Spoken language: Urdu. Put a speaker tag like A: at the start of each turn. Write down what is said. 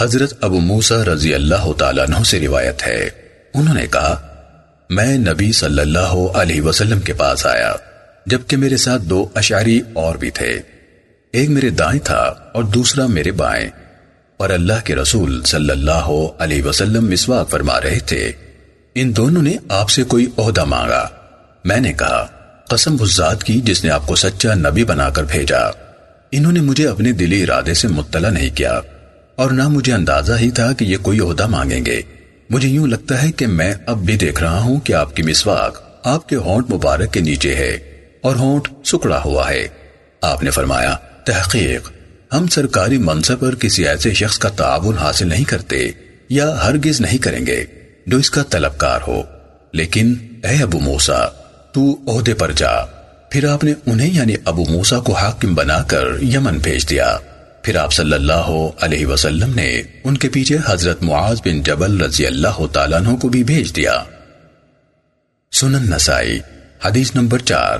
A: حضرت ابو موسیٰ رضی اللہ تعالیٰ عنہ سے روایت ہے۔ انہوں نے کہا، میں نبی صلی اللہ علیہ وسلم کے پاس آیا، جبکہ میرے ساتھ دو اشعری اور بھی تھے۔ ایک میرے دائیں تھا اور دوسرا میرے بائیں۔ اور اللہ کے رسول صلی اللہ علیہ وسلم مسواک فرما رہے تھے۔ ان دونوں نے آپ سے کوئی عہدہ مانگا۔ میں نے کہا، قسم اس ذات کی جس نے آپ کو سچا نبی بنا کر بھیجا۔ انہوں نے مجھے اپنے دلی ارادے سے مطلع نہیں کیا۔ اور نہ مجھے اندازہ ہی تھا کہ یہ کوئی عہدہ مانگیں گے۔ مجھے یوں لگتا ہے کہ میں اب بھی دیکھ رہا ہوں کہ آپ کی مسواک آپ کے ہونٹ مبارک کے نیچے ہے اور ہونٹ سکڑا ہوا ہے۔ آپ نے فرمایا، تحقیق، ہم سرکاری منصب پر کسی ایسے شخص کا تعاون حاصل نہیں کرتے یا ہرگز نہیں کریں گے جو اس کا طلبکار ہو۔ لیکن، اے ابو موسا تو عہدے پر جا۔ پھر آپ نے انہیں یعنی ابو موسا کو حاکم بنا کر یمن بھیج دیا۔ پھر آپ صلی اللہ علیہ وسلم نے ان کے پیچھے حضرت معاذ بن جبل رضی اللہ تعالیٰ عنہ کو بھی بھیج دیا۔ سنن نسائی، حدیث نمبر چار۔